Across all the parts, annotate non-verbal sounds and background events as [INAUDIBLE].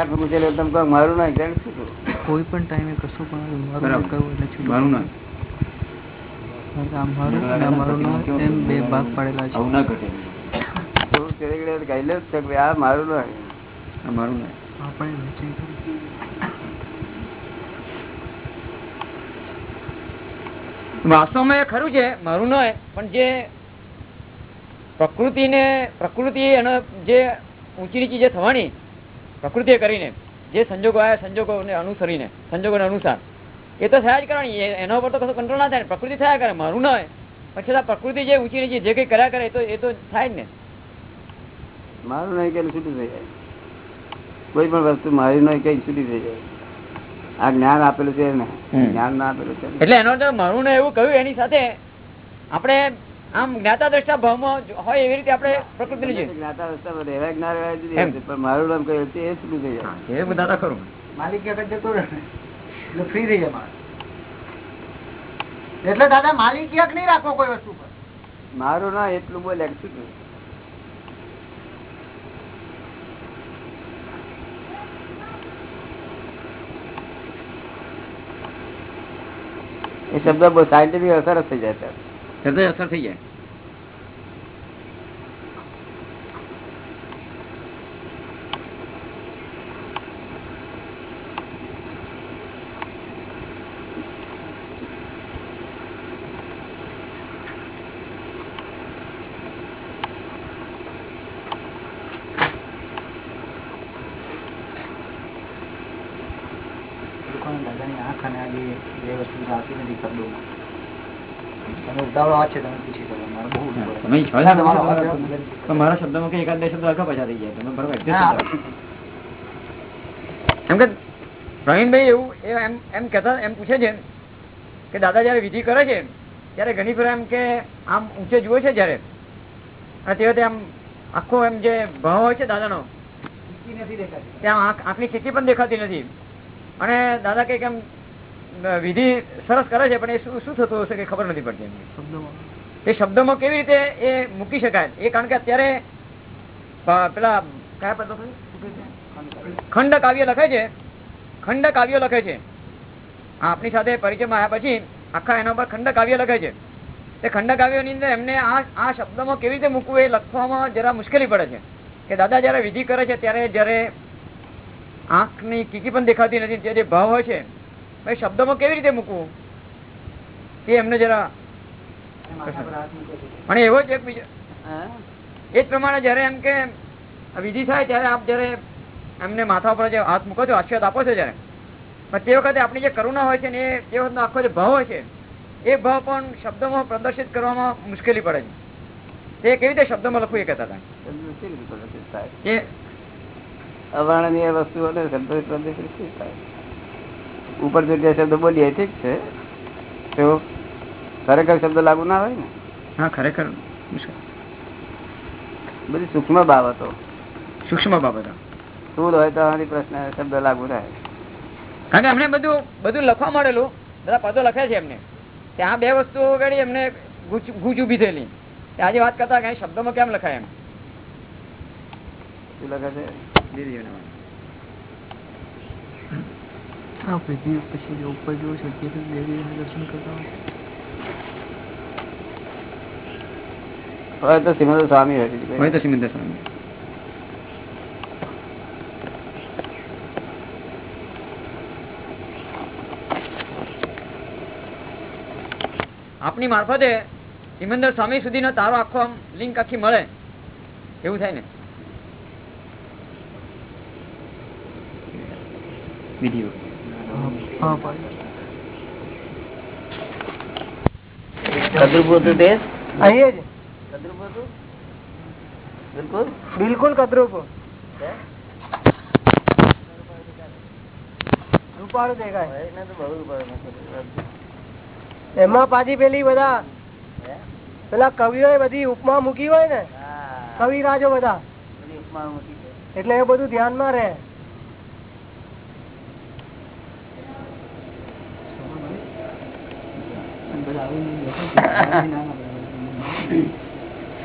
મારું ના? કોઈ પણ ટાઈમે કશું પણ મારું કહ્યું એટલે છૂટી મારું ના કારણ કે આ મારું અને મારું ના એમ બે ભાગ પાડેલા છે. ના ઘટે તો તેને કીધું કહેલું જ છે કે આ મારું ના મારું ના આપણે વહેંચણી કરી. વાસ્તવમાં એ ખરું છે મારું ન હોય, પણ જે પ્રકૃતિને પ્રકૃતિ એનો જે ઊંચી નીચી જે થવાની પ્રકૃતિએ કરીને જે સંજોગો આવ્યા સંજોગોને અનુસરીને સંજોગોને અનુસાર. એ તો થયા જ કરવાની એના ઉપર તો કશું કંટ્રોલ ના થાય. પ્રકૃતિ થયા કરે મારું ના હોય. પણ છતાં પ્રકૃતિ જે ઊંચી નીચી જે કંઈ કર્યા કરે એ તો એ તો થાય જ ને. મારું નહીં કે છૂટી થઈ જાય. કોઈ પણ વસ્તુ મારી નહીં કઈ છૂટી થઈ જાય. આ જ્ઞાન આપેલું છે ને જ્ઞાન ના આપેલું છે એટલે એનો મારું ને એવું કહ્યું એની સાથે આપણે આમ જ્ઞાતા દ્રષ્ટા ભાવમાં હોય એવી રીતે આપણે પ્રકૃતિનું છે જ્ઞાતા દ્રષ્ટા રહેવાય ના રહેવાય. પણ મારું નામ કહ્યું છે એ છૂટું થઈ જાય. એ બધા માલિક કે જતો રહે. ફ્રી થઈ જાય એટલે દાદા માલિક યક નહીં રાખો કોઈ વસ્તુ પર. મારું ના એટલું બોલે શું એ શબ્દ બહુ સાયન્ટિફિક અસર જ થઈ જાય ત્યારે. તરત અસર થઈ જાય. દાદાની આંખ અને આ જે વસ્તુ આવતી નથી શબ્દોમાં તમે ઉતાવળો આવા જ છે તમે પૂછી શકો મારે શબ્દમાં કઈ એકાદ બે શબ્દ આખા પછા થઈ જાય. તમે બરાબર. એમ કે પ્રવીણભાઈ એવું એમ એમ કહેતા એમ પૂછે છે કે દાદા જયારે વિધિ કરે છે ત્યારે ઘણી ફેર એમ કે આમ ઊંચે જુએ છે જયારે. અને તે વખતે આમ આખો એમ જે ભાવ હોય છે દાદાનો ચીકી નથી દેખાતી. ત્યાં આંખની ચીકી પણ દેખાતી નથી. અને દાદા કંઈક એમ વિધિ સરસ કરે છે, પણ એ શું શું થતું હશે કે ખબર નથી પડતી એ શબ્દોમાં કેવી રીતે એ મૂકી શકાય? એ કારણ કે અત્યારે પેલા કયા પદ ખંડ કાવ્ય લખે છે. ખંડ કાવ્ય લખે છે. આપણી સાથે પરિચયમાં આવ્યા પછી આખા એના પર ખંડ કાવ્ય લખે છે. તે ખંડ કાવ્યોની અંદર એમને આ આ શબ્દમાં કેવી રીતે મૂકવું એ લખવામાં જરા મુશ્કેલી પડે છે. કે દાદા જયારે વિધિ કરે છે, ત્યારે જયારે આંખની કીકી પણ દેખાતી નથી તે જે ભાવ હોય છે એ શબ્દમાં કેવી રીતે મૂકવું? એ એમને જરા. પણ એવો જ એક બીજો એ જ પ્રમાણે જયારે એમ કે વિધિ થાય ત્યારે આપ જયારે એમને માથા પર જે હાથ મૂકો છો આશીર્વાદ આપો છો જયારે પણ તે વખતે આપણી જે કરુણા હોય છે ને એ તે વખતનો આખો જે ભાવ હોય છે એ ભાવ પણ શબ્દોમાં પ્રદર્શિત કરવામાં મુશ્કેલી પડે છે. તે કેવી રીતે શબ્દોમાં લખવું એ કહેતા હતા? એ અવર્ણનીય વસ્તુઓને શબ્દ પ્રદર્શિત થાય? ઉપર જો જે શબ્દ બોલીએ ઠીક છે. તો ખરેખર શબ્દ લાગુ ના હોય ને? હા ખરેખર. બધી સૂક્ષ્મ બાબતો. સૂક્ષ્મ બાબતો. શું હોય તો પ્રશ્ન શબ્દ લાગુ થાય. કારણ કે એમને બધું બધું લખવા મળેલું. બધા પદો લખે છે એમને. ત્યાં બે વસ્તુ વગાડી એમને ગૂંચ ઊભી થયેલી. આજે વાત કરતા કે શબ્દોમાં કેમ લખાય એમ? શું લખે છે? આ વિધિ પછી જે ઉપર જોયું છે તે દેવીના દર્શન કરતા હોય. તો સિમંદર સ્વામી હોય તો સિમંદર સ્વામી. આપની મારફતે સિમંદર સ્વામી સુધીનો તારો આખો આમ લિંક આખી મળે. એવું થાય ને? વિધિઓ બિલકુલ? કદરૂપ રૂપાળું દેખાય. એમાં પાછી પેલી બધા પેલા કવિઓ બધી ઉપમા મૂકી હોય ને હા. કવિરાજો બધા. ઉપમા મૂકી એટલે એ બધું ધ્યાનમાં રહે.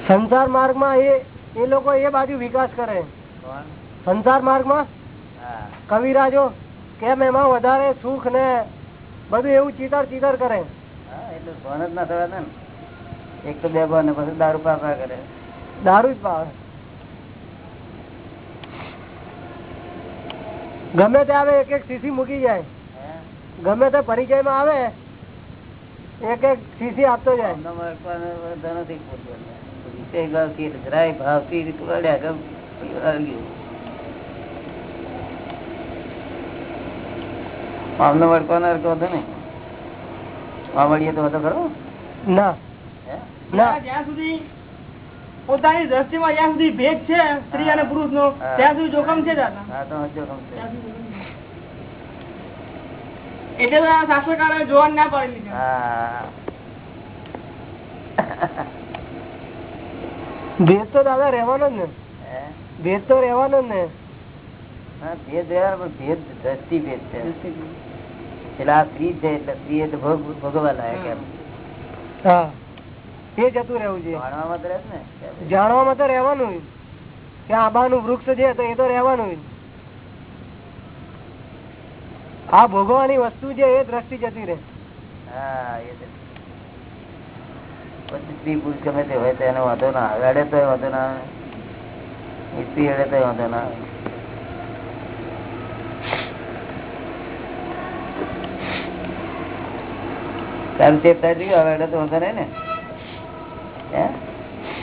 સંસાર માર્ગમાં એ એ લોકો એ બાજુ વિકાસ કરે. સંસાર માર્ગમાં કવિરાજો કેમ એમાં વધારે સુખ ને બધું એવું ચીતર ચીતર કરે? એટલે ફોન જ ના થવા ને. એક તો બે ને પછી દારૂ પાપા કરે. દારૂ જ પાવે. ગમે તે આવે એક એક સીસી મૂકી જાય. ગમે તે પરિચયમાં આવે એક એક સીસી આપતો જાય. અમને વળવાનો હરખો હતો ને આ વળીએ તો હતો ખરો? ના. ના. જ્યાં સુધી પોતાની દ્રષ્ટિમાં જ્યાં સુધી ભેદ છે સ્ત્રી અને પુરુષ નો ત્યાં સુધી જોખમ છે દાદા હા તો જોખમ છે. એટલે ના ભેદ તો દાદા રહેવાનો જ ને? ભેદ તો રહેવાનો જ ને. હા, ભેદ પણ ભેદ દ્રષ્ટિ ભેદ છે. એટલે આ સ્ત્રી છે એટલે સ્ત્રી એટલે ભોગવા લાયક એમ. હા. એ જતું રહેવું છે જાણવામાં તો રહે ને. જાણવામાં તો રહેવાનું. કે આંબાનું વૃક્ષ છે તો એ તો રહેવાનું જ. આ ભોગવાની વસ્તુ છે એ દ્રષ્ટિ જતી રહે. હા એ સ્ત્રી પુરુષ ગમે તે હોય તો એનો વાંધો ના અડે તો વાંધો ના સ્ત્રી અડે તો વાંધો ના હવે અડે તો વાંધો નહીં ને?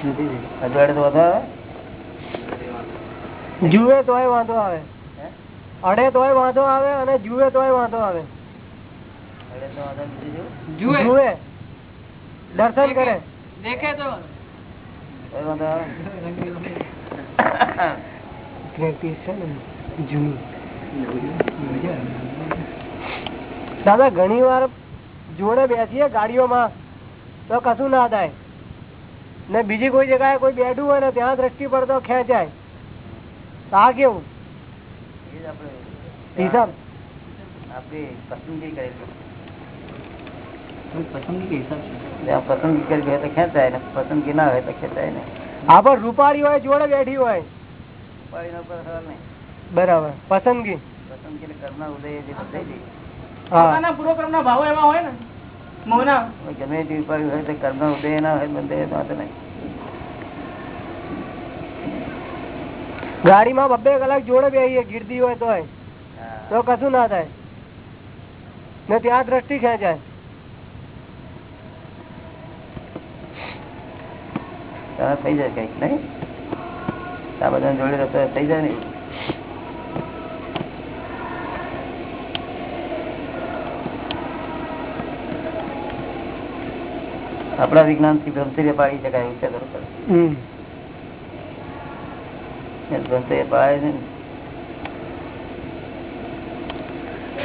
હજુ અડે તો વાંધો આવે? જુએ તોય વાંધો આવે? અડે તોય વાંધો આવે અને જુએ તોય વાંધો આવે. જુએ. જુએ. દર્શન કરે. દેખે તો. દાદા ઘણી વાર જોડે બેસીએ ગાડીઓમાં તો કશું ના થાય. ને બીજી કોઈ જગ્યાએ કોઈ બેઠું હોય ને ત્યાં દ્રષ્ટિ પર તો ખેંચાય. તો આ કેવું? આપણી પસંદગી કરેલી પસંદગી કે હિસાબ છે જ્યાં પસંદગી કરી હોય તો ખેંચાય ને પસંદગી ના હોય તો ખેંચાય ને આ રૂપાળી હોય જોડે બેઠી હોય. બરાબર પસંદગી. પસંદગી કર્મ ઉદય જે ના ભાવો એવા હોય ને મોના ગમે તે ઉપાડી હોય તો કર્મ ઉદય ના હોય બંધ વાંધો નહીં. ગાડીમાં બબ્બે કલાક જોડે બે ગીરદી હોય તો તો કશું ના થાય. ને ત્યાં દ્રષ્ટિ ખેંચાય. થઈ જાય કંઈક નઈ આ બધા જોડે રહેતો થઈ જાય ને? આપણા વિજ્ઞાનથી બ્રહ્મચર્ય પાડી શકાય એવું છે બરોબર હમ. એ બ્રહ્મચર્ય પાડે છે ને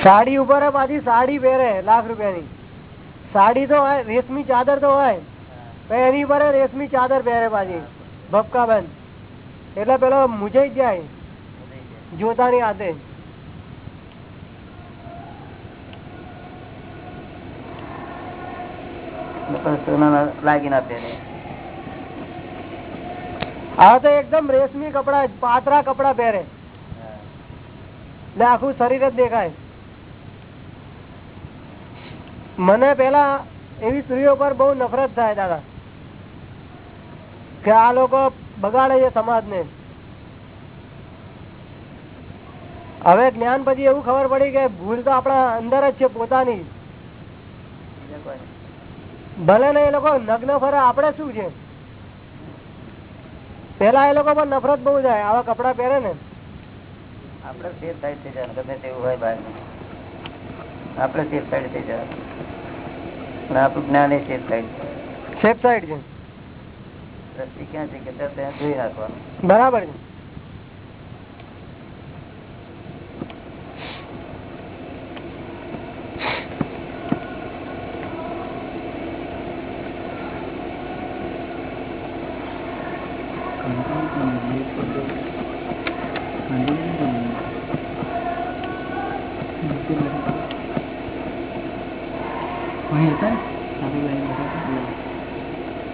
સાડી ઉપર પાછી સાડી પહેરે લાખ રૂપિયાની. સાડી તો હોય રેશમી ચાદર તો હોય. એની ઉપર રેશમી ચાદર પહેરે પાછી ભપકા બંધ. એટલે પેલો મુજાઈ જાય જોતાની હાથે. લાગી ના પહેરે આ તો એકદમ રેશમી કપડા, પાતરા કપડા પહેરે. ને આખું શરીર જ દેખાય. મને પેલા એવી સ્ત્રીઓ પર બહુ નફરત થાય, દાદા, કે આ લોકો બગાડે છે સમાજ ને હવે જ્ઞાન પછી એવું ખબર પડી કે ભૂલ તો આપણા અંદર જ છે, પોતાની. ભલે ને એ લોકો નગ્ન ફરે, આપણે શું છે? પેલા એ લોકો પર નફરત બહુ જાય આવા કપડા પહેરે ને. આપડે સેફ સાઈડ થઈ જાય ગમે તેવું હોય બહાર. આપડે સેફ સાઈડ થઈ જાય આપણું જ્ઞાન એ સેફ સાઈડ સેફ સાઈડ છે. દ્રષ્ટિ ક્યાં છે કે ત્યાં જોઈ નાખવાનું બરાબર છે અહીં હતા ને સારી લાઈન બેઠા હતા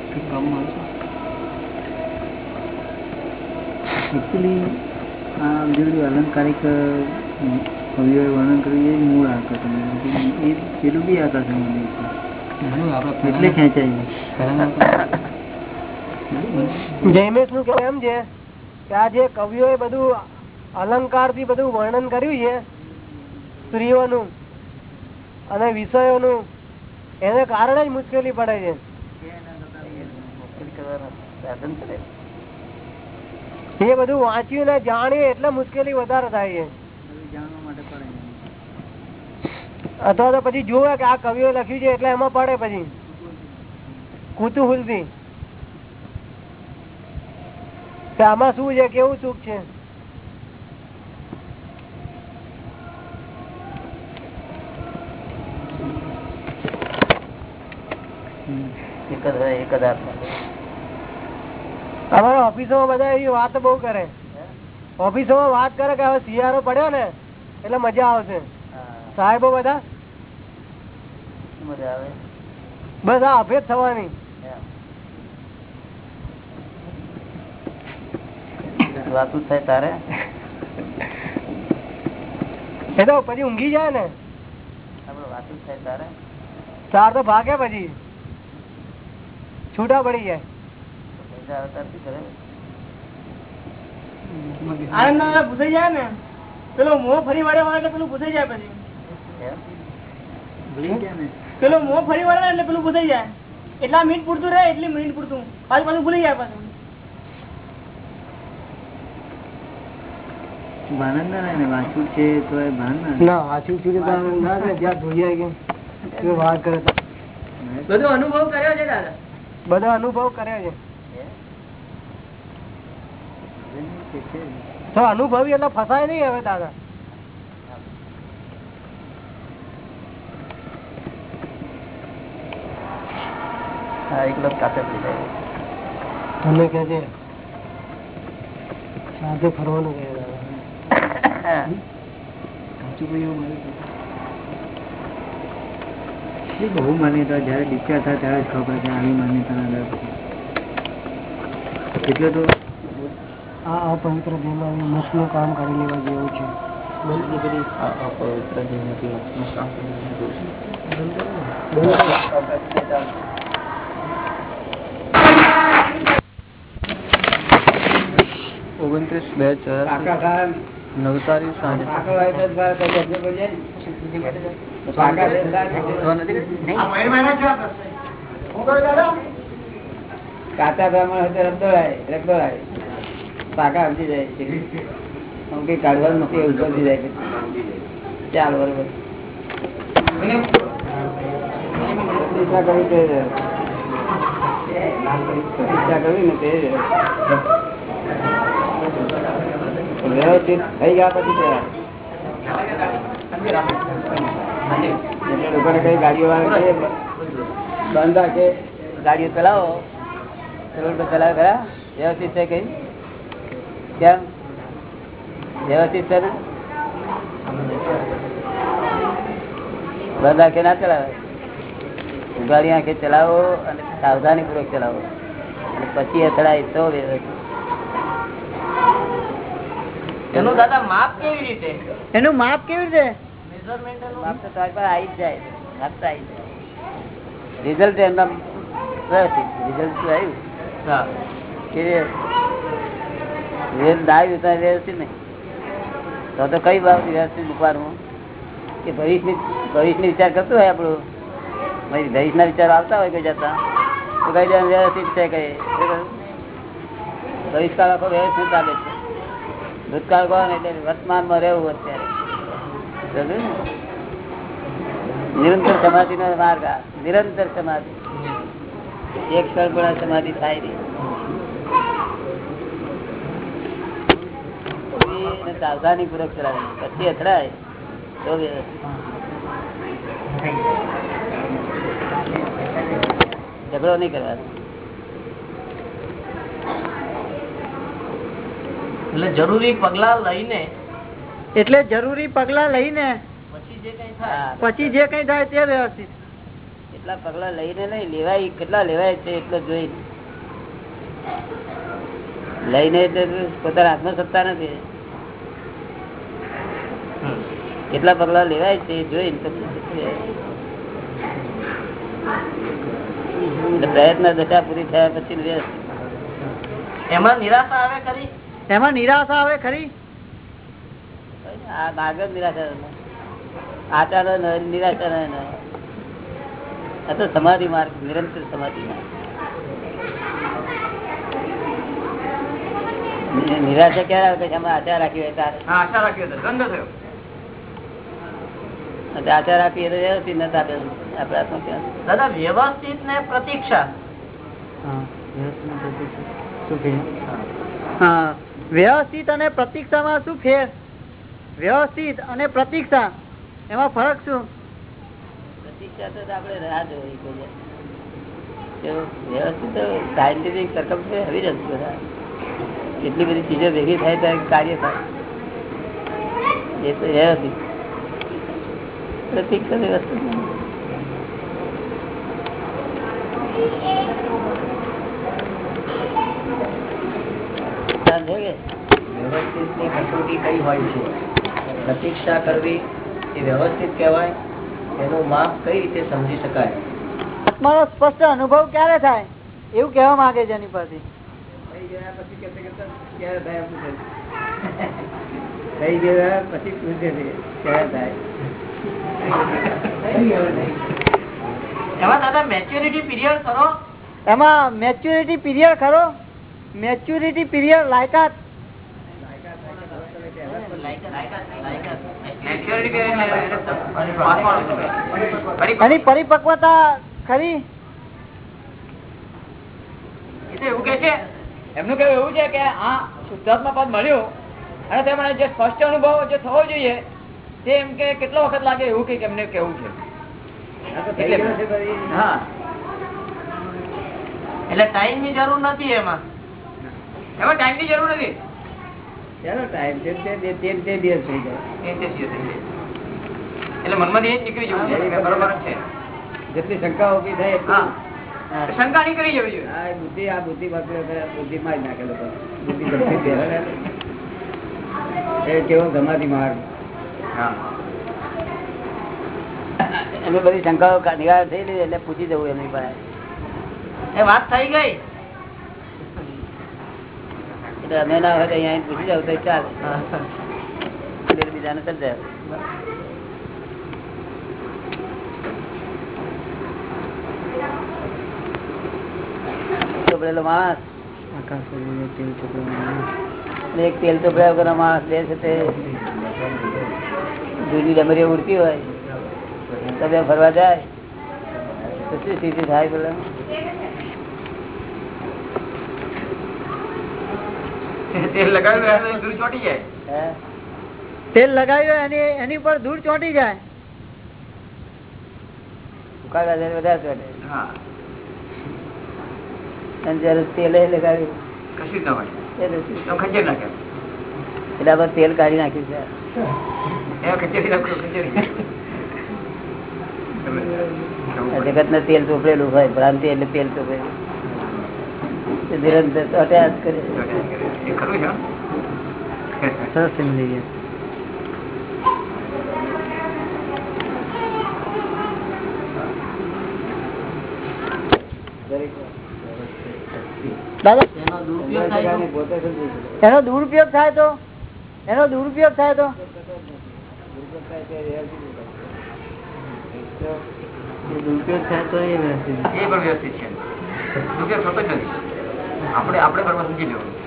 કંઈક કામમાં હશે અલંકારિક કવિઓએ વર્ણન કર્યું એ મૂળ આકર્ષણ એ પેલું બી આકર્ષણ મંદિર છે. એટલે ખેંચાય જયમેશનું કેવું એમ છે કે આ જે કવિઓ એ બધું અલંકારથી બધું વર્ણન કર્યું છે સ્ત્રીઓનું અને વિષયોનું એને કારણે જ મુશ્કેલી પડે છે. સાધન છે એ બધું વાંચ્યું ને જાણીએ એટલે મુશ્કેલી વધારે થાય અથવા તો પછી જુએ કે આ કવિઓ લખ્યું છે એટલે એમાં પડે પછી. કુતુહુલથી આમાં શું છે, કેવું સુખ છે? એક જ એક જ આત્મા. અમારા ઓફિસો બધા એવી વાત બહુ કરે. ઓફિસો વાત કરે કે હવે શિયાળો પડ્યો ને એટલે મજા આવશે. સાહેબો બધા? બસ આ અભેદ થવાની. વાતું થાય તારે. [LAUGHS] એ તો પછી ઊંઘી જાય ને. વાતું થાય તારે. તાર તો ભાગે પછી. છૂટા પડી જાય પૈસા આવે તાર શું કરે આનંદ પૂછાઈ જાય ને પેલો મોહ ફરી વળે એટલે પેલું પૂછાઈ જાય પછી. એમ? ભૂલી ગયા ને? પેલો મોહ ફરી વળે એટલે પેલું પૂછાઈ જાય. એટલા મિનિટ પૂરતું રહે એટલી મિનિટ પૂરતું. પાછું પાછું ભૂલી જાય પાછું. બધો અનુભવ કર્યો છે. તો અનુભવી એટલે ફસાય નહીં હવે દાદા. એકલો જ પડી જાય તમે કે છે સાથે ફરવાનું કહે દાદા. સાચું ભાઈ એવું મળે બહુ માન્યતા જયારે ડિસ્ચાર્જ થાય ત્યારે જ ખબર છે આવી માન્યતાના દર. એટલે તો આ અપવિત્ર દેહમાં મોક્ષનું કામ કરી લેવા જેવું છે. ઓગણત્રીસ બે ચાર નવ તારીખ સાંજે કાચા બ્રાહ્મણ હોય તો રગદોળાય રગદોળાય પાકા સમજી જાય. છે આમ કઈ કાઢવાનું નથી એવું સમજી જાય ચાલ બરોબર વ્યવસ્થિત થઈ ગયા પછી લોકોને કઈ ગાડીઓ વાળા કહીએ, બંધ ગાડીઓ ચલાવો. ચલાવે ખરા? વ્યવસ્થિત છે કઈ કેમ? વ્યવસ્થિત છે ને? બંધ આંખે ના ચલાવે? ઉગાડી આંખે ચલાવો અને સાવધાની પૂર્વક ચલાવો. અને પછી અથડાય તો વ્યવસ્થિત. એનું દાદા માપ કેવી રીતે? એનું માપ કેવી રીતે? બાપ તો આવી જ જાય. હાથતા આવી જાય. રિઝલ્ટ એમના રિઝલ્ટ આવ્યું? કે રિઝલ્ટ આવ્યું તો વ્યવસ્થિત નહીં. તો કઈ બાબત વ્યવસ્થિત મૂકવાનું? કે ભવિષ્યની ભવિષ્યની વિચાર કરતું હોય આપણું? ભવિષ્યના વિચારો આવતા હોય કઈ જતા તો કઈ દેવાનું વ્યવસ્થિત છે કઈ? ભવિષ્યકાળ આખો વ્યવસ્થિત ચાલે છે. ભૂતકાળ કોણ? એટલે વર્તમાનમાં રહેવું અત્યારે. નિરંતર સમાધિ નો માર્ગ. નિરંતર સમાધિ. એક ક્ષણ પણ આ સમાધિ થાય નહીં સાવધાની પૂર્વક ચલાવી પછી અથડાય. તો ઝઘડો નહીં કરવાનો. એટલે જરૂરી પગલા લઈને એટલે જરૂરી પગલા લઈને પછી જે કઈ થાય. પછી જે કઈ થાય તે વ્યવસ્થિત. એટલા પગલા લઈને નહીં લેવાય કેટલા લેવાય છે એટલો જોઈ લઈને પોતાના હાથમાં સત્તા નથી. કેટલા પગલા લેવાય છે જોઈ પ્રયત્ન દશા પૂરી થયા પછી એમાં નિરાશા આવે ખરી? એમાં નિરાશા આવે ખરી? આ નિરાશા આચાર નિરાશા આ તો સમાધિ માર્ગ નિરંતર સમાધિ માર્ગ. નિરાશા ક્યારે આવે? કે અમે આચાર રાખી હોય તારે હા આશા રાખી હતો ગંધ થયો. અને આચાર આપીએ તો વ્યવસ્થિત નથી આપે. આપડા હાથમાં ક્યાં દાદા વ્યવસ્થિત ને પ્રતીક્ષા. વ્યવસ્થિત અને પ્રતીક્ષામાં શું ફેર? વ્યવસ્થિત અને પ્રતીક્ષા. એમાં ફરક શું? વ્યવસ્થિત સાયન્ટિફિક જ બધા ચીજો ભેગી થાય ત્યારે કાર્ય થાય. એ તો વ્યવસ્થિત પ્રતીક્ષા વ્યવસ્થિત નહીં. વ્યવસ્થિતની કસોટી કઈ હોય છે? પ્રતીક્ષા કરવી એ વ્યવસ્થિત કહેવાય એનું માપ કઈ રીતે સમજી શકાય? આત્માનો સ્પષ્ટ અનુભવ ક્યારે થાય? એવું કહેવા માંગે છે એની પરથી. થઈ ગયા પછી કહેતા કહેતા ક્યારે થાય એમ પૂછે છે. થઈ ગયા પછી પૂછે છે ક્યારે થાય? એમાં દાદા મેચ્યોરિટી પીરિયડ ખરો? એમાં મેચ્યોરિટી પીરિયડ ખરો? મેચ્યોરિટી પીરિયડ લાયકાત. એની પરિપક્વતા ખરી? એવું કે છે. એમનું કેવું એવું છે કે આ શુદ્ધાત્મા પદ મળ્યું અને તેમને જે સ્પષ્ટ અનુભવ જે થવો જોઈએ તે એમ કે કેટલો વખત લાગે એવું કંઈક એમને કેવું છે. તો એટલે ટાઈમની જરૂર નથી એમાં. એમાં ટાઈમની જરૂર નથી. ચાલો ટાઈમ છે તે તે- તે તે દિવસ થઈ જાય. એ તે દિવસે થઈ જાય. એટલે મનમાં એ નીકળી જવું છે બરોબર છે. જેટલી શંકા ઊભી થાય એટલું. શંકા નીકળી જવી જોઈએ. આ બુદ્ધિ આ બુદ્ધિ બાકી બુદ્ધિ માં જ નાખે લોકો. બુદ્ધિ એ કેવો સમાધિ માર્ગ. હા. એમને બધી શંકાઓ નિવારણ થઈ ગઈ એટલે પૂછી જવું એમની પાસે. એ વાત થઈ ગઈ. એટલે અમે ના હોય અહીંયા પૂછી જાવ તો ચાલે. બીજાને સમજાય ચોપડેલો માણસ. એક તેલ ચોપડ્યા વગરનો માણસ લે છે તે. જૂની ડમરીઓ ઉડતી હોય. તો બે ફરવા જાય. તો શું સ્થિતિ થાય પેલા. [LAUGHS] તેલ લગાવ્યું એટલે ચોટી જાય. તેલ લગાવ્યું એની એની પર ધૂળ ચોંટી જાય. વધારે ચોટે. અને જયારે તેલ એ લગાવ્યું કશું ના હોય. ખંજર નાખે. એટલે આપણે તેલ કાઢી નાખ્યું છે. જગત ને તેલ ચોપડેલું હોય ભ્રાંતિ એટલે તેલ ચોપડેલું. નિરંતર ચોટ્યા જ કરે એ ખરું છે હો? સરસ સમજી ગયા દાદા એનો દુરુપયોગ થાય તો પોતે સમજી શકે. એનો દુરુપયોગ થાય તો એનો દુરુપયોગ થાય તો દુરુપયોગ થાય તે વ્યવસ્થિત ઉપાય. દુરુપયોગ થાય તો એ વ્યવસ્થિત એ પણ વ્યવસ્થિત છે દુરુપયોગ થતો જ નથી આપણે આપણે બરોબર સમજી લેવું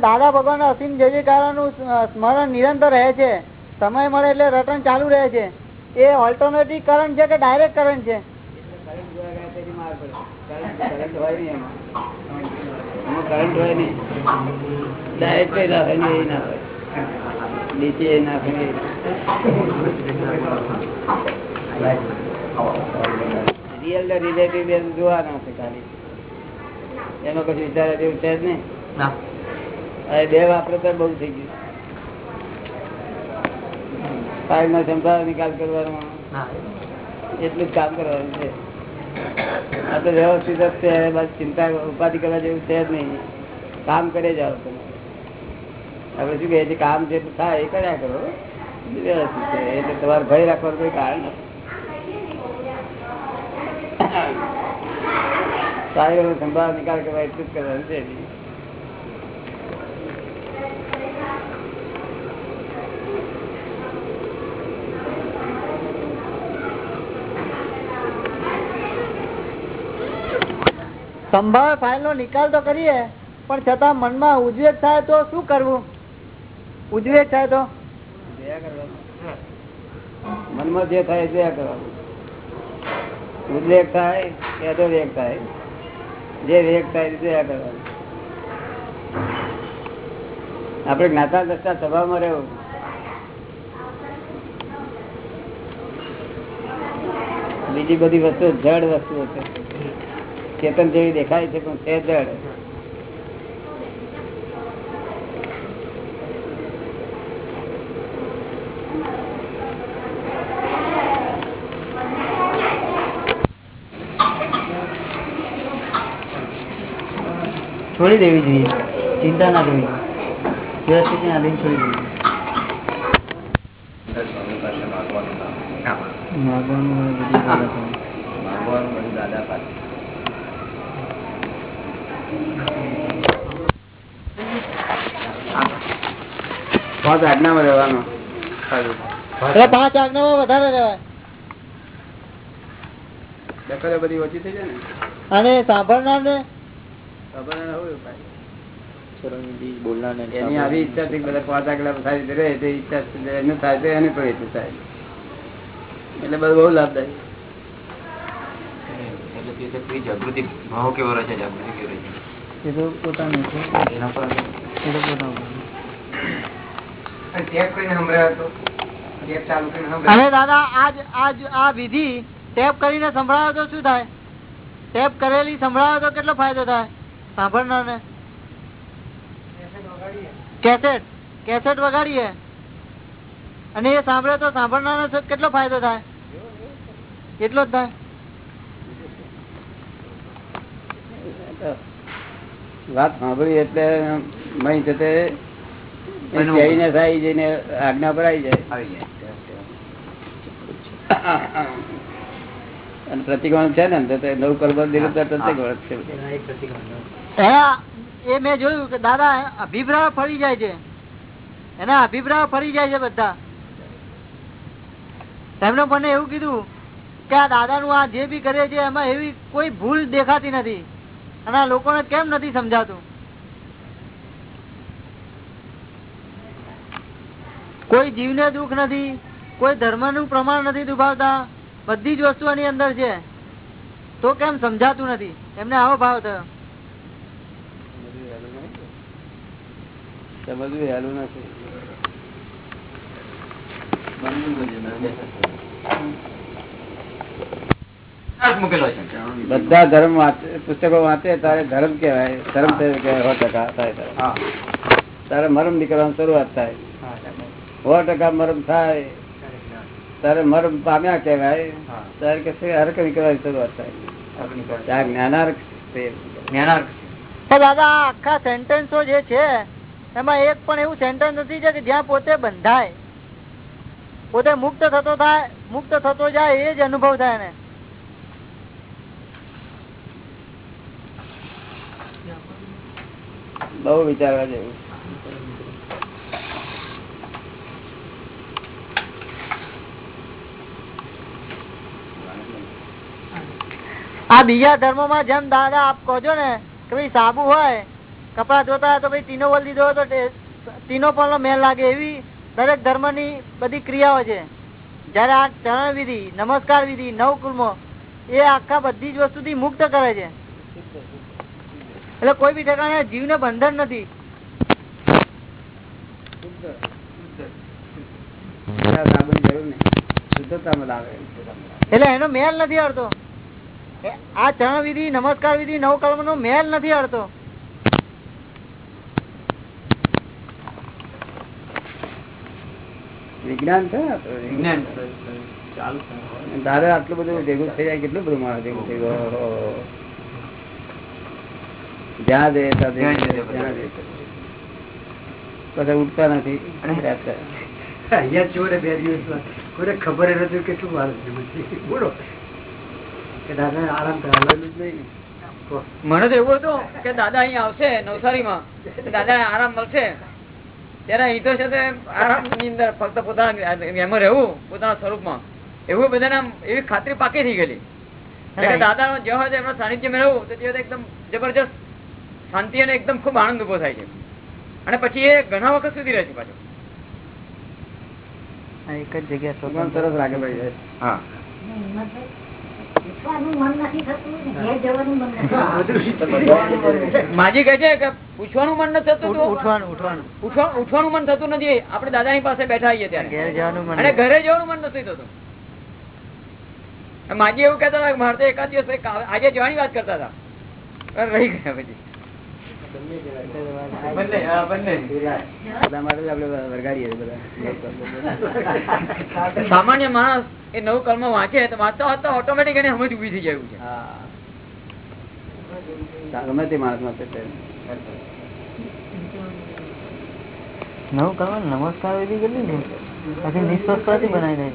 દાદા ભગવાન અસીમ જય નું સ્મરણ નિરંતર રહે છે. સમય મળે એટલે રટણ ચાલુ રહે છે. એ ઓલ્ટરનેટિવ કરંટ છે કે ડાયરેક્ટ કરંટ છે? કરંટ હોય નહીં. કરંટ હોય નહીં. ડાયરેક્ટ ના હોય ને એ ના હોય. નીચે ના હોય. રિયલ રિલેટિવ જોવાના છે ખાલી. એનો કશું વિચાર જેવું છે જ ને. અરે બે વાપરે તો બહુ થઈ ગયું. ફાઇલ નો ક્ષમતા નિકાલ કરવાનો. એટલું જ કામ કરવાનું છે. આ તો વ્યવસ્થિત જ છે બસ ચિંતા ઉપાધિ કરવા જેવું છે જ નહીં. કામ કરે જાઓ તમે. આપણે શું કહે છે કામ જે થાય એ કર્યા કરો. વ્યવસ્થિત છે. એટલે તમારે ભય રાખવાનું કોઈ કારણ નથી. રીતે સંભાળ નિકાલ કરવા એટલું જ કરવાનું છે સંભાળ ફાઇલ નો નિકાલ તો કરીએ પણ છતાં મનમાં ઉદ્વેગ થાય તો શું કરવું? ઉદ્વેગ થાય તો? મનમાં જે થાય દયા કરવાનું. ઉદ્વેગ થાય કે વેગ થાય? જે વેગ થાય તે કરવાનું. આપણે જ્ઞાતા દસતા સ્વભાવમાં રહેવું. બીજી બધી વસ્તુ જડ વસ્તુઓ છે. ચેતન જેવી દેખાય છે, પણ તે જડ. છોડી દેવી જોઈએ. ચિંતા ના કરવી. વ્યવસ્થિત ના છોડી દેવી. માગવાનું હોય બધું દાદા પાસે. પાંચ આજ્ઞામાં રહેવાનું. એટલે પાંચ આજ્ઞામાં વધારે રહેવાય. દખલો બધી ઓછી થઈ જાય ને. અને સાંભળનાર ને એની આવી ઈચ્છા થી બધા પાંચ આગલા સારી રહે તે ઈચ્છા છે, એનું થાય તો એને પણ એટલું થાય એટલે બધું બહુ લાભદાયી છે છે? છે. અને દાદા આજ આજ આ વિધિ ટેપ કરીને સંભળાવે તો શું થાય? ટેપ કરેલી સંભળાવે તો કેટલો ફાયદો થાય? સાંભળનાર ને કેસેટ? કેસેટ વગાડીએ? અને એ સાંભળે તો સાંભળનાર કેટલો ફાયદો થાય? એટલો જ થાય? વાત સાંભળી એટલે મહી જતે જઈને થાય જઈને આજ્ઞા પર આવી જાય. આવી જાય. [COUGHS] અને પ્રતિકોણ છે ને નવ પ્રતિકોણ છે. એ મેં જોયું કે દાદા અભિપ્રાય ફરી જાય છે. એના અભિપ્રાય ફરી જાય છે બધા. એમને મને એવું કીધું કે આ દાદાનું આ જે બી કરે છે એમાં એવી કોઈ ભૂલ દેખાતી નથી. અને આ લોકોને કેમ નથી સમજાતું? કોઈ જીવને દુઃખ નથી કોઈ ધર્મનું પ્રમાણ નથી દુભાવતા. બધી જ વસ્તુ એની અંદર છે. તો કેમ સમજાતું નથી? એમને આવો ભાવ થયો. સમજવું હેલું નથી. બધા ધર્મ પુસ્તકો વાંચે તારે ધર્મ કેવાય ધર્મ થયો સો ટકા થાય તારે. તારે મરમ નીકળવાની શરૂઆત થાય. સો ટકા મરમ થાય. તારે મર પામ્યા કેવાય તારે કે છે હરક નીકળવાની શરૂઆત થાય. જ્ઞાનાર્ક જ્ઞાનાર્ક દાદા આખા સેન્ટેન્સો જે છે એમાં એક પણ એવું સેન્ટેન્સ નથી છે કે જ્યાં પોતે બંધાય. પોતે મુક્ત થતો થાય મુક્ત થતો જાય એ જ અનુભવ થાય ને બહુ વિચારવા જેવું આ બીજા ધર્મો માં જેમ દાદા આપ કહો છો ને કે ભાઈ સાબુ હોય કપડા ધોતા હોય તો ભાઈ ટીનો વલ દીધો તો ટીનો પણ મેલ લાગે એવી દરેક ધર્મની બધી ક્રિયાઓ છે. જયારે આ ચરણ વિધિ નમસ્કાર વિધિ નવ કુલમો એ આખા બધી જ વસ્તુ થી મુક્ત કરે છે. એટલે કોઈ બી ઠેકાણે જીવને બંધન નથી. એટલે એનો મેલ નથી એ- આ ચરણ વિધિ નમસ્કાર વિધિ નવકર્મ નો મેલ નથી અડતો વિજ્ઞાન છે? ને વિજ્ઞાન તારે આટલું બધું ભેગું થઈ જાય કેટલું બધું માણસ ભેગું થઈ ગયું જ્યાં દે ત્યાં દે. પછી ઉઠતા નથી અહીંયા ચોરે બે દિવસમાં કોઈને ખબર નથી કેટલું વાર. બોલો. કે દાદા આરામ કરાવવાનું જ નહીં. મને તો એવું હતું કે દાદા અહીં આવશે નવસારીમાં દાદા આરામ મળશે. ત્યારે અહીં તો છે તે આરામની અંદર ફક્ત પોતાના એમાં રહેવું પોતાના સ્વરૂપમાં. એવું બધાને એવી ખાતરી પાકી થઈ ગયેલી. એટલે દાદા જે હોય એમના સાનિધ્ય મેળવવું તો તે એકદમ જબરજસ્ત શાંતિ અને એકદમ ખૂબ આનંદ ઊભો થાય છે. અને પછી એ ઘણા વખત સુધી રહે છે પાછો. એક જ જગ્યા લાગે ભાઈ હા. માજી કહે છે કે પૂછવાનું મન નથી થતું ઉઠવાનું ઉઠવાનું. ઉઠવાનું મન થતું નથી. આપડે દાદા ની પાસે બેઠા આવીએ ઘેર ત્યારે જવાનું અને ઘરે જવાનું મન નથી થતું. માજી એવું કેતા હતા કે મારે તો એકાદ દિવસ આજે જવાની વાત કરતા હતા. રહી ગયા પછી. સામાન્ય માણસ એ નવું કર્મ વાંચે તો વાંચતા વાંચતા ઓટોમેટિક એને સમજ ઊભી થઈ જાય છે. ગમે તે માણસ માટે નવું કરવાનું નમસ્કાર વિધિ કેટલી છે? પછી નિસ્વસ્થતાથી બનાવી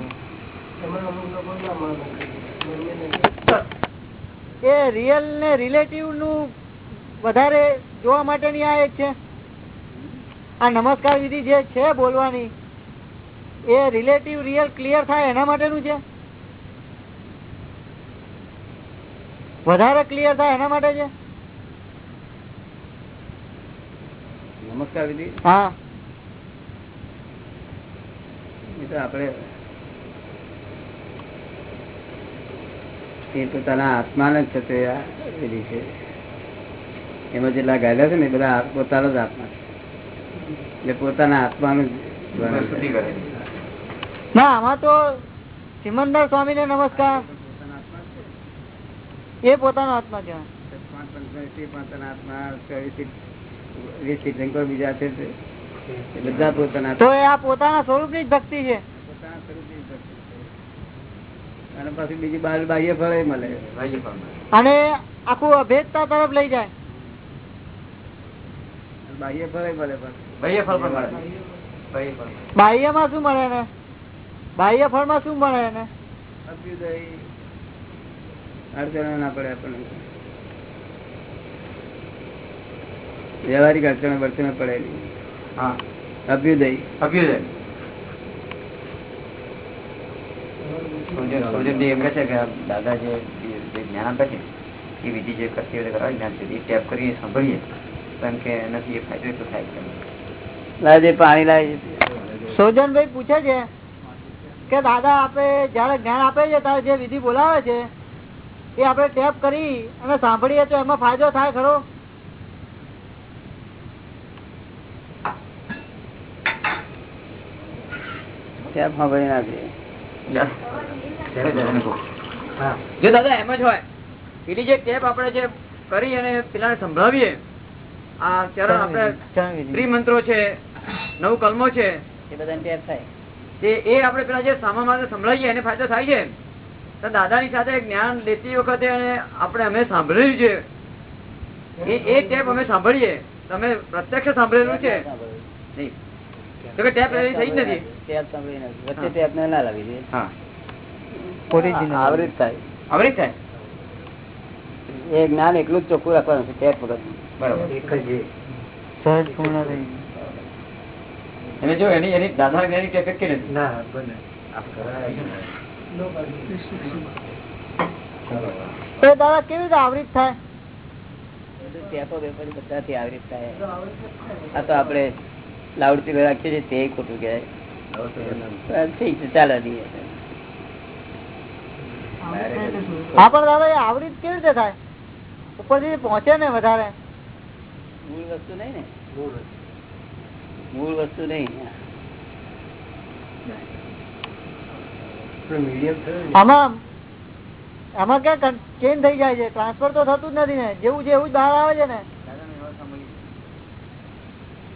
દે એ રિયલ ને રિલેટિવનું વધારે જોવા માટેની આ એક છે. આ નમસ્કાર વિધિ જે છે બોલવાની એ રિલેટિવ રિયલ ક્લિયર થાય એના માટેનું છે? વધારે ક્લિયર થાય એના માટે છે? નમસ્કાર વિધિ? હા. આપણે એ પોતાના આત્માને જ છે તે આ વિધિ છે. એમાં જેટલા ગાયલા છે ને બધા પોતાનો જ આત્મા એટલે પોતાના આત્માનું ના આમાં તો સિમંદર સ્વામી ને નમસ્કાર. એ પોતાનો આત્મા તીર્થંકર બીજા છે. એ બધા પોતાના તો એ આ પોતાના સ્વરૂપની જ ભક્તિ છે. પોતાના સ્વરૂપની ભક્તિ અને પછી બીજી બાર બાહ્ય ફળ મળે. અને આખું અભેદતા તરફ લઈ જાય. બાહ્ય ફળ મળે પાછું. ભાઈ ફળ. પણ મળે. બાહ્યમાં શું મળે ને બાહ્ય ફળમાં શું મળે ને અડચણો ના પડે આપણને. વ્યવહારિક અડચણો બડચણો પડે હા. અભ્યુદય. અભ્યુદય. એમ કહે છે કે દાદા જે જે જ્ઞાન આપે છે એ વિધિ જે કરતી હોય કરાવે જ્ઞાન છે એ ટેપ કરીએ સાંભળીએ. કે એનાથી એ ફાયદો એટલો થાય લાજે પાણી લાવી સોજનભાઈ પૂછે છે કે દાદા આપે જયારે જ્ઞાન આપે છે ત્યારે જે વિધિ બોલાવે છે એ આપણે ટેપ કરી અને સાંભળીએ તો એમાં ફાયદો થાય ખરો? ત્યાં સાંભળી નાખીએ. જો દાદા એમ જ હોય. પેલી જે ટેપ આપણે જે કરી અને પેલા સંભળાવીએ આ ચરણ આપણે. ત્રિમંત્રો છે નવ કલમો છે. એ બધાને ટેપ થાય. તે એ આપણે પેલા જે સામા માટે સંભળાવીએ એને ફાયદો થાય છે. તો દાદાની સાથે જ્ઞાન લેતી વખતે આપણે અમે સાંભળેલું છે. એ એ ટેપ અમે સાંભળીએ. તમે પ્રત્યક્ષ સાંભળેલું છે. નહીં. તો કે ટેપ એવી થઈ જ નથી. ટેપ સાંભળી નથી. વચ્ચે ટેપ ને ના લાવી દઈએ હા. Original. આવૃત થાય. આવરી થાય. એ જ્ઞાન એકલું જ ચોખ્ખું રાખવાનું છે ટેપ વગર એને જો એની એની દાદા એની ટેપ કે નથી તો દાદા કેવી રીતે આવૃત થાય? બધું બધાથી આવૃત થાય. આ તો આપણે લાઉડ સ્પીકર રાખીએ છીએ તે ખોટું કહેવાય. ઠીક છે ચાલો દઈએ હા પણ દાદા એ આવૃત કેવી રીતે થાય? ઉપરથી પહોંચે ને વધારે. મૂળ વસ્તુ નહીં ને? મૂળ વસ્તુ. નહીં આમાં આમાં ક્યાં ચેન્જ થઈ જાય છે? ટ્રાન્સફર તો થતું જ નથી ને. જેવું છે એવું જ બહાર આવે છે ને.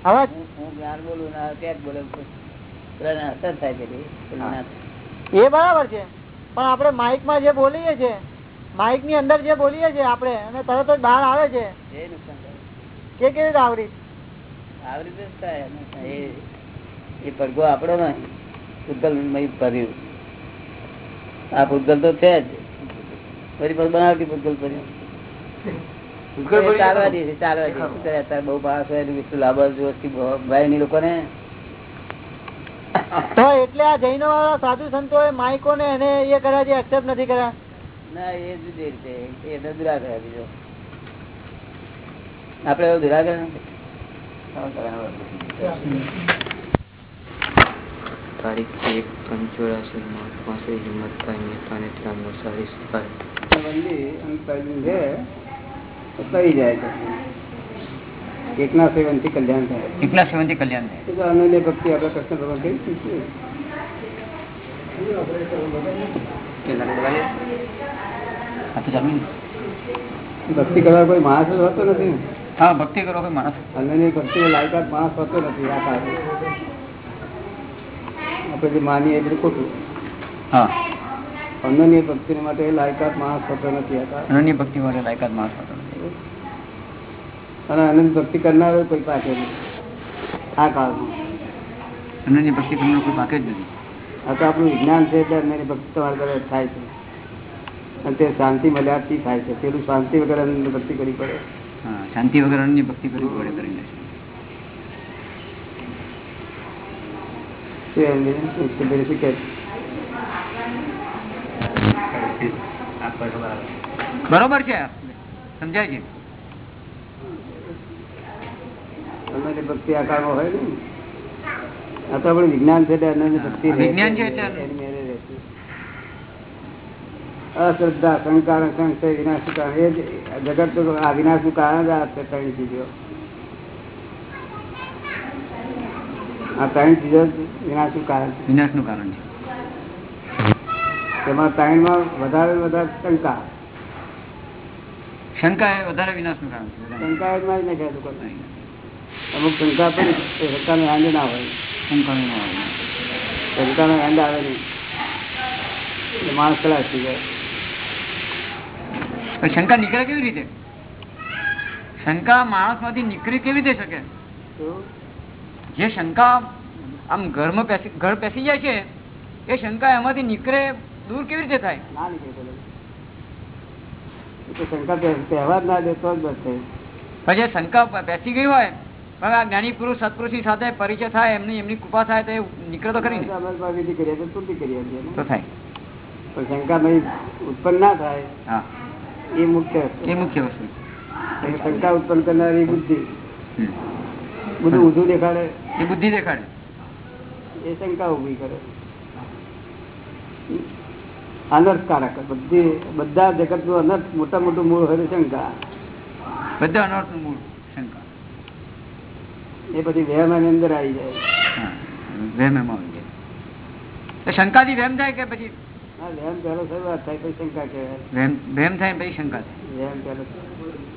હવે હું હું જ્ઞાન બોલું ના ટેપ બોલે અસર થાય થાય. એ બરાબર છે. પણ આપણે માઇકમાં જે બોલીએ છીએ માઇકની અંદર જે બોલીએ છીએ આપણે અને તરત જ બહાર આવે છે. એ નુકસાન. થાય કેવી રીતે આવરી? આવી જ થાય. એ- એ પડઘો આપણો નહીં. પૂતગલ ભર્યું. આ પૂતગલ તો છે જ. ફરી પાછું બનાવતી પૂતગલ ભર્યું ચાલવા ચાલવા બહુ પાસ હોય વિષ્ણુ લાભ ભાઈ ની લોકોને. તો એટલે આ જૈનો વાળા સાધુ સંતો એ માઇકો ને એને એ કર્યા છે એક્સેપ્ટ નથી કર્યા? ના એ જુદી રીતે. એ તો કર્યા બીજો આપડે એવો દુરાગ્રહ નથી. તારીખ એક પંચોરાસી મહાત્મા શ્રી હિંમતભાઈ મહેતાને ત્યાં નવસારી સ્થળ બંદી અને પહેલું છે તો થઈ જાય છે એકના સેવનથી કલ્યાણ થાય એકલા સેવનથી કલ્યાણ થાય એ તો અનન્ય ભક્તિ આપણે કૃષ્ણ ભગવાન કહી શકીએ. આ તો ચાલુ ને. ભક્તિ કરવા કોઈ માણસ જ હોતો નથી ને. હા ભક્તિ કરો કે માણસ. અનન્ય ભક્તિ લાયકાત માણસ હોતો નથી આ કાળે આપણે જે માનીએ એટલે ખોટું. હા. અનન્ય ભક્તિ માટે લાયકાત માણસ હોતો નથી આ કાળે. અનન્ય ભક્તિ માટે લાયકાત માણસ હોતો નથી. અને અનંત ભક્તિ કરનારો કોઈ પાકે નહીં આ કાળમાં અનંતની ભક્તિ કરનારો કોઈ પાકે જ નથી. આ તો આપણું વિજ્ઞાન છે એટલે અનન્ય ભક્તિ તમારા ઘરે થાય છે. અને તે શાંતિ મળ્યાથી થાય છે. પેલું શાંતિ વગર અનન્ય ભક્તિ કરવી પડે. શાંતિ વગર અનન્ય ભક્તિ કરવી પડે કરીને? બરોબર છે સમજાય છે અનન્ય ભક્તિ આ હોય ને આ તો આપણું વિજ્ઞાન છે એટલે ભક્તિ વિજ્ઞાન એટલે છે. અશ્રદ્ધા સંકાર સંશય વિનાશ કારણ. એ જગત આ વિનાશનું કારણ જ આ ત્રણ ચીજો. આ ત્રણ ચીજો વિનાશનું કારણ છે. વિનાશનું કારણ છે. તેમાં ત્રણમાં વધારે વધારે શંકા. શંકા એ વધારે વિનાશનું કારણ છે. શંકા એ માં જ નાખ્યા લોકો અમુક શંકા પણ એ શંકા નો હોય. શંકાનું ન આવે. શંકા નો આનંદ આવે નહીં. માણસ કલાક થઈ જાય. શંકા નીકળે કેવી રીતે? શંકા માણસમાંથી નીકળી કેવી રીતે શકે? જે શંકા આમ ઘરમાં પેસી ઘર પેસી જાય છે એ શંકા એમાંથી નીકળે દૂર કેવી રીતે થાય? ના નીકળે શંકા પહે- જ ના દે જ બસ પછી શંકા બેસી ગઈ હોય પણ આ જ્ઞાની પુરુષ સત્પુરુષ સાથે પરિચય થાય એમની એમની કૃપા થાય તો એ નીકળે તો ખરી તો થાય. શંકા ભાઈ ઉત્પન્ન ના થાય હા. એ મુખ્ય એ મુખ્ય વસ્તુ. શંકા ઉત્પન્ન કરનારી બુદ્ધિ. બધું ઊંધું દેખાડે. એ બુદ્ધિ દેખાડે. એ શંકા ઊભી કરે. અનર્થકારક બધી બધા જગતનું અનર્થ મોટા મોટું મૂળ હોય શંકા. બધા અનર્થનું મૂળ શંકા. એ બધી વહેમ એની અંદર આવી જાય. વહેમ એમાં આવી જાય. શંકાથી વહેમ થાય કે પછી હા પહેલો શરૂઆત થાય પછી શંકા કહેવાય. વહેમ વહેમ થાય પછી શંકા થાય. વહેમ પહેલો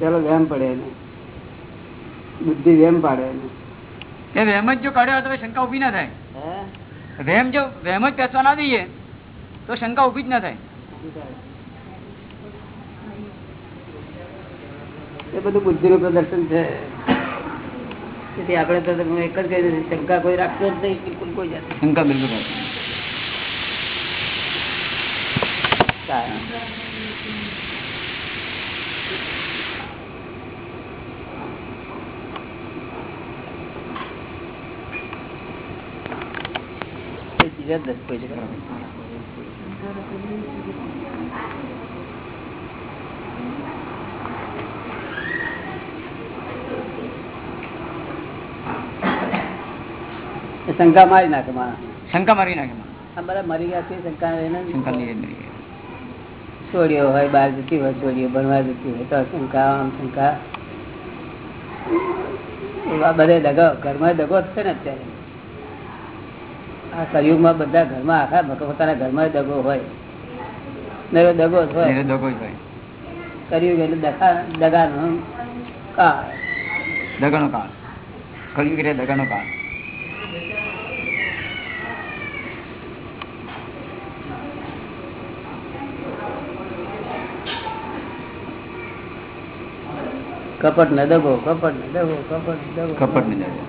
પેલો વહેમ પડે એને. બુદ્ધિ વહેમ પાડે એને. એ વહેમ જ જો કાઢ્યો તો શંકા ઊભી ના થાય. વેમ જો વેમ જ પેસવા ના દઈએ તો શંકા ઊભી જ ના થાય. એ બધું બુદ્ધિ નું પ્રદર્શન છે. તેથી આપણે તો એક જ કહી શંકા કોઈ રાખતો જ નહીં બિલકુલ કોઈ જાત શંકા બિલકુલ કોઈ ચીજ જ કોઈ. એ શંકા મારી નાખે માણસ શંકા મારી નાખે માણસ. મરી ગયા છે શંકા શંકા લઈ. છોડીઓ હોય બહાર જતી હોય છોડીઓ ભણવા જતી હોય તો શંકા આમ શંકા એવા બધે દગો ઘરમાં દગો છે ને અત્યારે. આ કલયુગમાં બધા ઘરમાં આખા પોતાના ઘરમાં દગો હોય. નરો દગો હોય. દગો હોય. કલયુગ એટલે દગા દગાનો કાળ. દગાનો કાળ. કલયુગ એટલે દગાનો કાળ. કપટ ને દગો કપટ ને દગો કપટ દગો કપટ ને દગો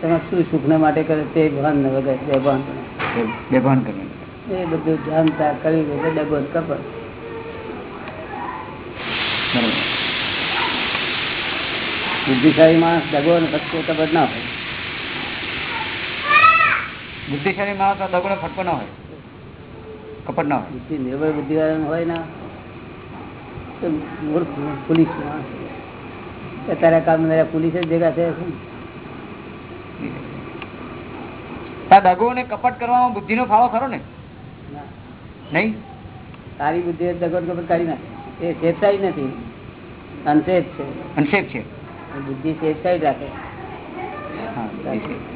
તમે શું સુખ ને માટે કરે તે ભાન ને વગર બે ભાન બે- બેભાન કરે. એ બધું જાણતા કરી દે દગો કપટ. બુદ્ધિશાળી માણસ દગો ને ફટકો કપટ ના હોય. બુદ્ધિશાળી માણસ દગડો ફટકો ના હોય. કપટ ના હોય. બુદ્ધિ નિર્ભય બુદ્ધિવાળા હોય ને. મૂર્ખ પોલીસ માણસ. કામ પોલીસ જ ભેગા થયા છે. દગો ને કપટ કરવામાં બુદ્ધિ નો ફાળો ખરો ને? નહીં? તારી બુદ્ધિ દગો કપટ કાઢી નાખે. એ નથી. અનસેફ છે. અનસેફ છે. બુદ્ધિ સેફસાઈ રાખે. હા બુદ્ધિ છે.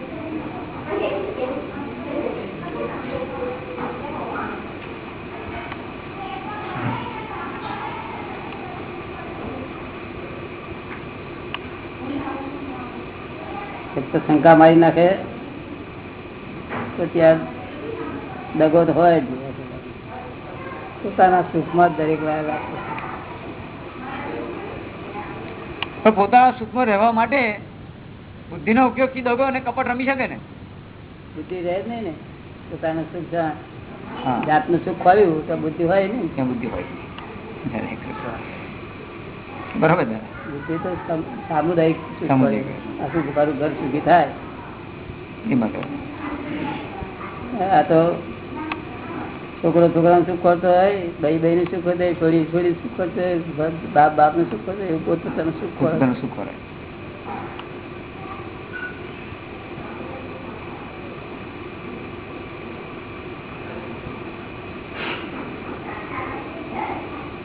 એક તો શંકા મારી નાખે. તો ત્યાં દગો તો હોય જ. પોતાના સુખમાં દરેક વાર પણ પોતાના સુખમાં રહેવા માટે બુદ્ધિનો ઉપયોગથી દગો અને કપટ રમી શકે ને? બુદ્ધિ રહે જ નહીં ને. પોતાનું સુખ હા. જાતનું સુખ ખોલ્યું તો બુદ્ધિ હોય ને બુદ્ધિ હોય બરાબર બુદ્ધિ તો સામુદાયિક સુખ આખું મારું ઘર સુખી થાય. આ તો છોકરો છોકરાનું સુખ કરતો હોય ભાઈ ભાઈ નું સુખ હોય છોડી છોડી સુખ કરતો બાપ બાપનું સુખ કરતો એવું પોતાનું સુખ કરે. સુખ કરે.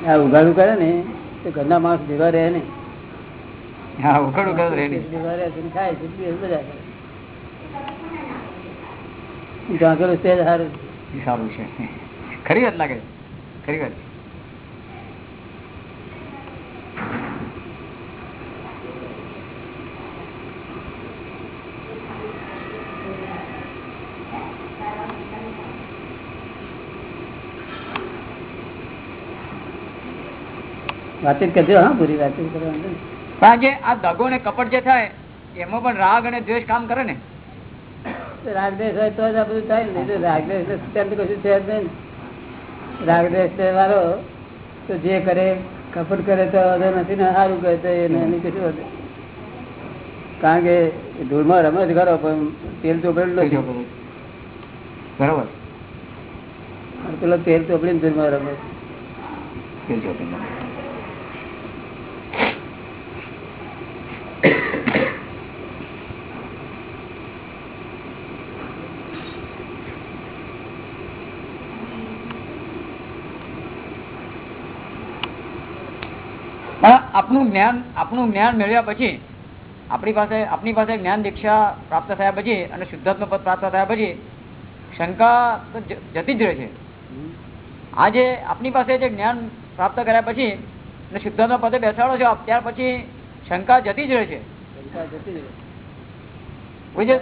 આ ઉઘાડું કરે ને તો ઘરના માણસ ભેગા રહે ને હા વાત લાગે ખરી ભેગા રહે છે ને ખાય છે પીએ છે, બધા કરે. ઢાંકેલું તે જ સારું એ સારું છે ખરી વાત લાગે છે. ખરી વાત વાતચીત કરજો હા પૂરી વાતચીત કરવાની કારણ કે આ દગો ને કપટ જે થાય એમાં પણ રાગ અને દ્વેષ કામ કરે ને? રાગદેશ હોય તો જ આ બધું થાય ને રાગદેશ તો કશું છે જ નહીં. રાગદેશ વાળો તો જે કરે કપટ કરે તો વધુ નથી ને સારું કરે તો એને એની કશું વધે કારણ કે ધૂળમાં રમે જ ખરો પણ તેલ ચોપડેલું નથી. બરાબર. પેલો તેલ ચોપડીને ધૂળમાં રમે. તેલ જાવ તમે. પણ આપનું જ્ઞાન આપણું જ્ઞાન મેળવ્યા પછી આપણી પાસે આપણી પાસે જ્ઞાન દીક્ષા પ્રાપ્ત થયા પછી અને શુદ્ધાત્મ પદ પ્રાપ્ત થયા પછી શંકા તો જતી જ રહે છે. આજે આપણી પાસે જે જ્ઞાન પ્રાપ્ત કર્યા પછી અને શુદ્ધાત્મ પદે બેસાડો છો ત્યાર પછી શંકા જતી જ રહે છે. કોઈ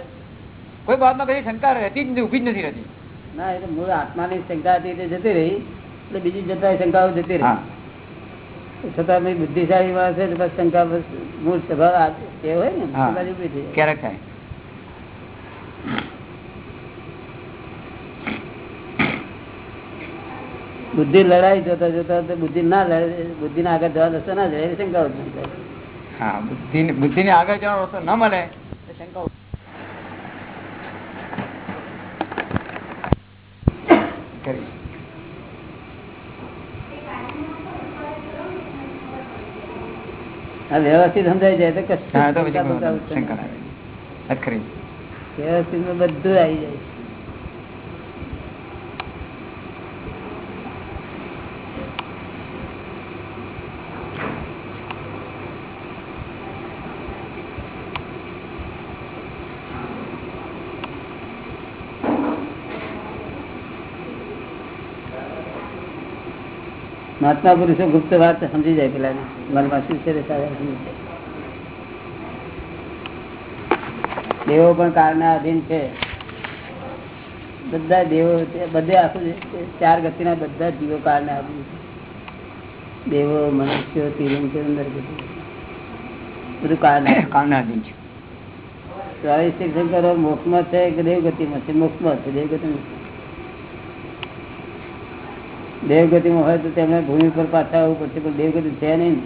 કોઈ બાબતમાં કદી શંકા રહેતી જ ઊભી જ નથી રહેતી. ના એટલે મૂળ આત્માની શંકા હતી જતી રહી એટલે બીજી જતા શંકાઓ જતી રહી. છતાં બુદ્ધિશાળી માણસ છે બસ શંકા બસ મૂળ સ્વભાવ એ હોય ને. ક્યારેક થાય. બુદ્ધિ લડાઈ જોતા જોતા બુદ્ધિ ના લડે બુદ્ધિ ના આગળ જવા રસ્તો ના જાય શંકા હા બુદ્ધિ ને આગળ જવાનો રસ્તો ન મળે શંકા કરી આ વ્યવસ્થિત સમજાઈ જાય તો કશું હા તો પછી શંકા કોઈ બંકા વાંધો નહીં. ઉત્પન્ન શંકા ના ના આવે. વાત સમજાય જાય વ્યવસ્થિતમાં બધું આવી જાય. મહાત્મા પુરુષો ગુપ્ત વાત સમજી જાય પેલા મનમાં શું છે દેવો પણ કાળના અધીન છે. બધા દેવો બધે આખું ચાર ગતિના બધા જીવો કારણે છે. દેવો મનુષ્યો તિરુંદર બધું. કાળના અધીન છે. ચોવીસ શંકરો મોક્ષમાં છે કે દેવગતિમાં છે? મોક્ષમાં છે દેવગતિમાં છે. દેવગતિમાં હોય તો તેમને ભૂમિ પર પાછા આવવું પડશે પણ દેવગતિ છે નહીં.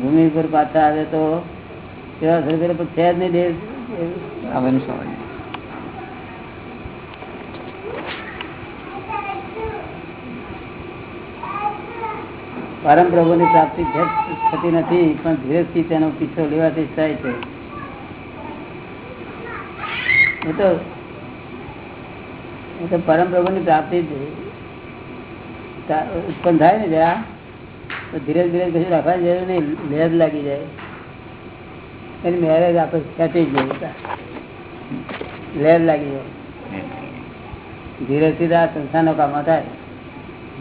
ભૂમિ પર પાછા આવે તો કેવા થશે? પણ છે જ નહીં દેવ. આવવાનું સવાલ પરમ પ્રભુની પ્રાપ્તિ થતી નથી પણ ધીરેજથી તેનો પીછો લેવાથી થાય છે. એ તો પરમ પ્રભુની પ્રાપ્તિ ઉત્પન્ન થાય ને જરા તો ધીરે ધીરે કશું રાખવાની જરૂર નહીં લહેર લાગી જાય. એની મેરેજ આપણે ખેંચી જઈએ લહેર લાગી જાય. ધીરેથી ધીરે આ સંસ્થાનો કામ થાય.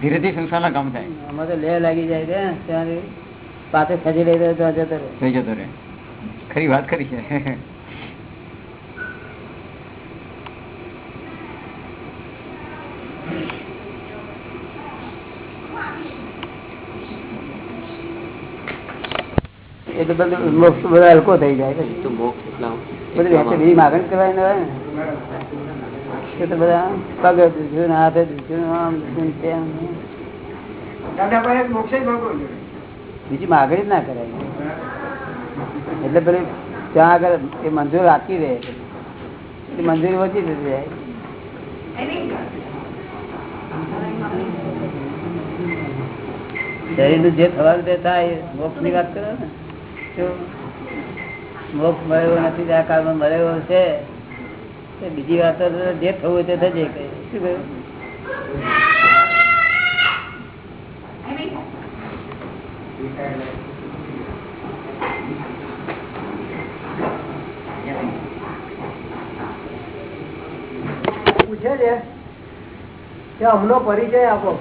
ધીરેથી સંસારના કામ થાય. આમાં તો લહેર લાગી જાય છે ત્યાં પાછો ખેંચી લઈ રહ્યો તો જતો રહે. જતો રહે. ખરી વાત કરી છે. એટલે બધું મોક્ષ બધા હલકો થઈ જાય. બધી વચ્ચે કરવાની હોય ને એ તો બધા પગે હાથે ને ને બીજી માગણી જ ના કરાય. એટલે પેલી ત્યાં આગળ એ મંજૂર રાખી દે. એ મંજૂરી ઓછી થતી જાય. શરીરનું જે થવાનું તે થાય મોક્ષની વાત કરો ને. મોક્ષ મળ્યો નથી આ કાળમાં મળ્યો છે? બીજી વાત જે થવું હોય તે કઈ શું કહ્યું? પૂછે છે કે અમનો પરિચય આપો.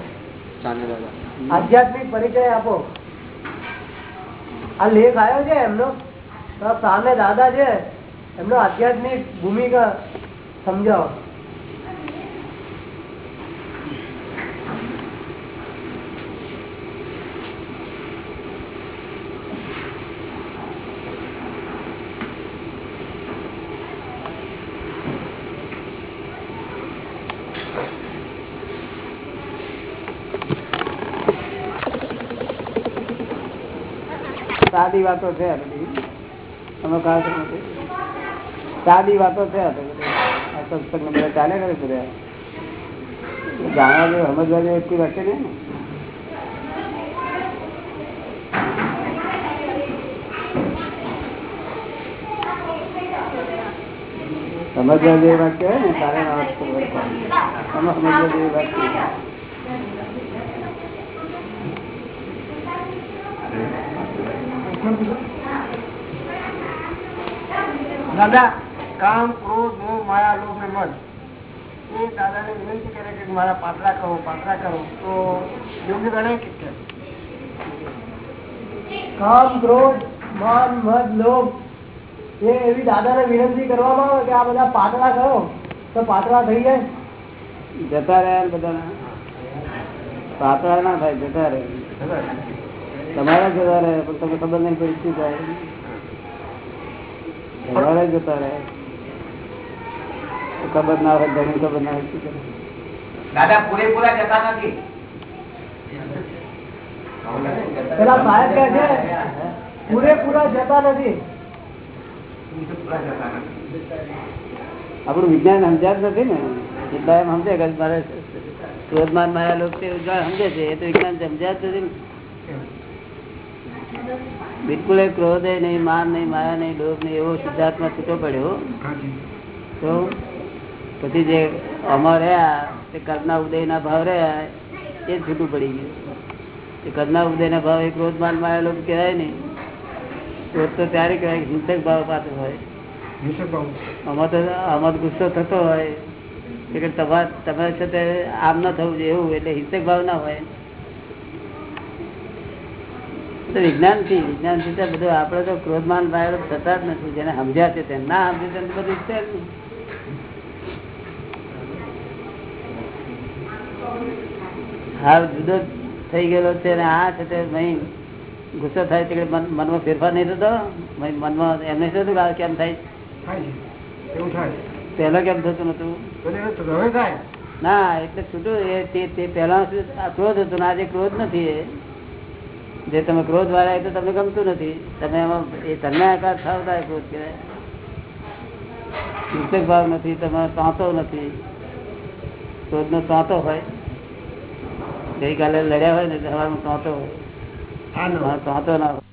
આધ્યાત્મિક પરિચય આપો. આ લેખ આવ્યો છે એમનો? સામે દાદા છે એમનો આધ્યાત્મિક ભૂમિકા સમજાવો. સાદી વાતો છે તમે ખાસ સાદી વાતો છે ચાલે કરે બધા જાણવા જેવું સમજવા જેવું એટલી વાત છે ને સમજવા જેવી વાત કહેવાય ને, તારે વાત. તમે સમજવા જેવી વાત કહેવાય. દાદા કામ ક્રોધ મોહ માયા લોભ ને મન. એ દાદાને વિનંતી કરે કે મારા પાતળા કરો પાતળા કરો. તો યોગ્ય ગણાય કે કેમ? કામ ક્રોધ માન મદ લોભ એ એવી દાદાને વિનંતી કરવામાં આવે કે આ બધા પાતળા કરો તો પાતળા થઈ જાય. જતા રહ્યા બધા પાતળા ના થાય જતા રહે. તમારા જતા રહે પણ તમને ખબર નહીં પડી શું થાય. તમારા જતા રહે. ખબર ના હોય ઘણી ખબર ના હોય શું કરે. દાદા પૂરેપૂરા જતા નથી. પેલા સાહેબ કહે છે પૂરેપૂરા જતા નથી. આપણું વિજ્ઞાન સમજ્યા જ નથી ને. એટલા એમ સમજે કે મારે ક્રોધમાન માયા લોકો તે વિજ્ઞાન સમજે છે એ તો વિજ્ઞાન સમજ્યા જ નથી ને. બિલકુલ એ ક્રોધ નહીં માન નહીં માયા નહીં લોભ નહીં એવો સિદ્ધાર્થમાં છૂટો પડ્યો. તો પછી જે અમર રહ્યા તે કરના ઉદયના ભાવ રહ્યા એ છૂટું પડી ગયું. એ કરના ઉદયના ભાવ એ ક્રોધ માન માયા લોકો કહેવાય નહીં. ક્રોધ તો ત્યારે કહેવાય હિંસક ભાવ પાછો હોય. આમાં તો આમાં તો ગુસ્સો થતો હોય. કે તમારે તમારે છે તે આમ ના થવું જોઈએ એવું એટલે હિંસક ભાવ ના હોય. તો વિજ્ઞાનથી વિજ્ઞાનથી તો બધું આપડે તો ક્રોધમાન ભાઈ થતા જ નથી જેને સમજ્યા છે તેમ ના સમજે તેમ બધું છે જ નહીં. હા જુદો થઈ ગયેલો છે ને આ છે તે નહીં ગુસ્સો થાય તે મન- મનમાં ફેરફાર નહીં થતો? મનમાં એમને શું કે કેમ થાય? પહેલા કેમ થતું નતું? ના એટલે છૂટું એ તે પહેલા ક્રોધ હતો ને આજે ક્રોધ નથી એ. જે તમે ક્રોધ વાળા એ તો તમને ગમતું નથી. તમે એમાં એ તમને આકાર થાવ થાય ક્રોધ કહેવાય ચૂંટક ભાવ નથી તમે સાંતો નથી. ક્રોધ નો તાંતો હોય. ગઈકાલે લડ્યા હોય ને સવારમાં સાંતો હોય. સાંતો ના હોય.